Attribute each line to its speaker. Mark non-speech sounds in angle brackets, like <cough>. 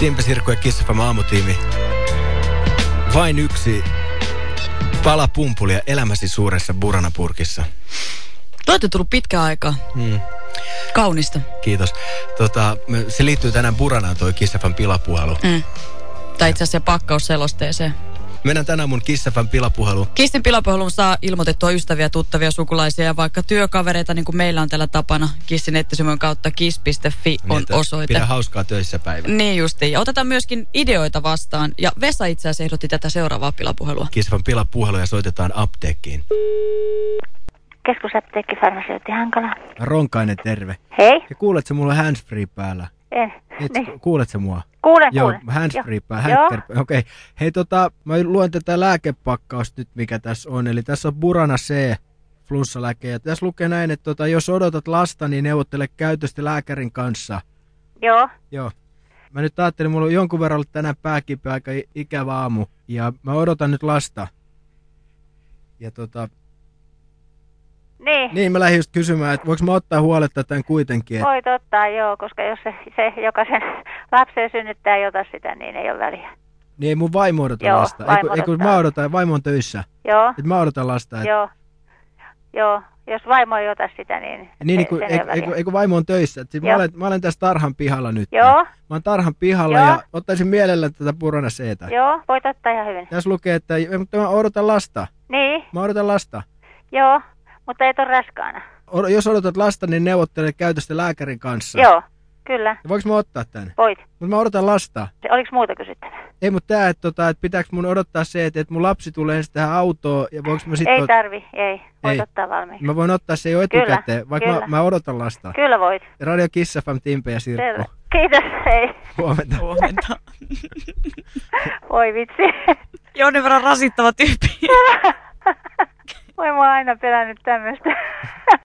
Speaker 1: Timpe Sirkku ja Kissafam aamutiimi. Vain yksi pala pumpulia elämäsi suuressa buranapurkissa.
Speaker 2: Te olette tullut pitkä aika.
Speaker 1: Hmm.
Speaker 2: Kaunista.
Speaker 1: Kiitos. Tota, se liittyy tänään Buranaan toi Kissafan pilapuhelu.
Speaker 2: Mm. Tai itse asiassa pakkausselosteeseen.
Speaker 1: Mennään tänään mun Kissafan pilapuhelu.
Speaker 2: Kissin pilapuhelun saa ilmoitettua ystäviä, tuttavia, sukulaisia ja vaikka työkavereita, niin kuin meillä on tällä tapana. Kissin nettisivun kautta kiss.fi on
Speaker 1: Niin,
Speaker 2: osoite.
Speaker 1: Pidä hauskaa töissä päivä.
Speaker 2: Niin justiin. Ja otetaan myöskin ideoita vastaan. Ja Vesa itse asiassa ehdotti tätä seuraavaa pilapuhelua.
Speaker 1: Kissafan pilapuhelu ja soitetaan apteekkiin.
Speaker 3: Keskusapteekki farmaseutti Hankala.
Speaker 1: Ronkainen terve.
Speaker 3: Hei.
Speaker 1: Ja kuuletko mulla handsfree päällä?
Speaker 3: En.
Speaker 1: Et,
Speaker 3: Niin.
Speaker 1: Kuuletko mua?
Speaker 3: Kuulen,
Speaker 1: Joo,
Speaker 3: kuulen.
Speaker 1: handsfree. Okei, okay. hei tota, mä luen tätä lääkepakkausta nyt, mikä tässä on. Eli tässä on Burana C, flunssalääke. Ja tässä lukee näin, että tota, jos odotat lasta, niin neuvottele käytöstä lääkärin kanssa.
Speaker 3: Joo.
Speaker 1: Joo. Mä nyt ajattelin, mulla on jonkun verran ollut tänään pääkipeä aika ikävä aamu. Ja mä odotan nyt lasta. Ja tota,
Speaker 3: Niin.
Speaker 1: niin mä lähdin just kysymään, että voiko mä ottaa huoletta tämän kuitenkin. Et,
Speaker 3: Voit ottaa, joo, koska jos se, se joka sen <laughs> lapsen synnyttää ei ota sitä, niin ei ole väliä.
Speaker 1: niin ei mun vaimo odota
Speaker 3: Joo,
Speaker 1: lasta.
Speaker 3: vaimo
Speaker 1: Eikö, eikö
Speaker 3: odottaa.
Speaker 1: mä odotan, vaimo on töissä.
Speaker 3: Joo,
Speaker 1: Et mä odotan lasta. Et,
Speaker 3: joo. Joo, jos vaimo ei ota sitä, niin,
Speaker 1: Niin, niin kun, eikö, eikö, eikö vaimo on töissä? Et sit mä, olen, mä olen tässä tarhan pihalla nyt.
Speaker 3: Joo.
Speaker 1: Mä oon tarhan pihalla
Speaker 3: Joo.
Speaker 1: ja ottaisin mielellä tätä purana seetä.
Speaker 3: Joo, voit ottaa ihan hyvin.
Speaker 1: Tässä lukee, että mutta mä odotan lasta.
Speaker 3: Niin,
Speaker 1: Mä odotan lasta.
Speaker 3: joo, mutta et ole raskaana.
Speaker 1: O, jos odotat lasta, niin neuvottele käytöstä lääkärin kanssa.
Speaker 3: Joo, kyllä,
Speaker 1: Ja voinko mä ottaa tän?
Speaker 3: voit.
Speaker 1: Mutta mä odotan lasta.
Speaker 3: Se- Oliko muuta kysyttävää?
Speaker 1: Ei, mutta tää, että, tota, että pitääkö mun odottaa se, että, että mun lapsi tulee ensin tähän autoon ja voinko mä sitten...
Speaker 3: Ei tarvi, ei. Voit
Speaker 1: Ei.
Speaker 3: ottaa valmiiksi.
Speaker 1: Mä voin ottaa se jo
Speaker 3: Kyllä,
Speaker 1: etukäteen, vaikka mä,
Speaker 3: kyllä.
Speaker 1: mä odotan lasta.
Speaker 3: Kyllä voit.
Speaker 1: Radio Kiss FM, Timpe ja Sirkku.
Speaker 3: Selvä. Kiitos, hei.
Speaker 1: Huomenta.
Speaker 2: Huomenta.
Speaker 3: Voi vitsi.
Speaker 2: Jonin verran rasittava tyyppi. <laughs>
Speaker 3: Aina pelännyt tämmöistä. <laughs>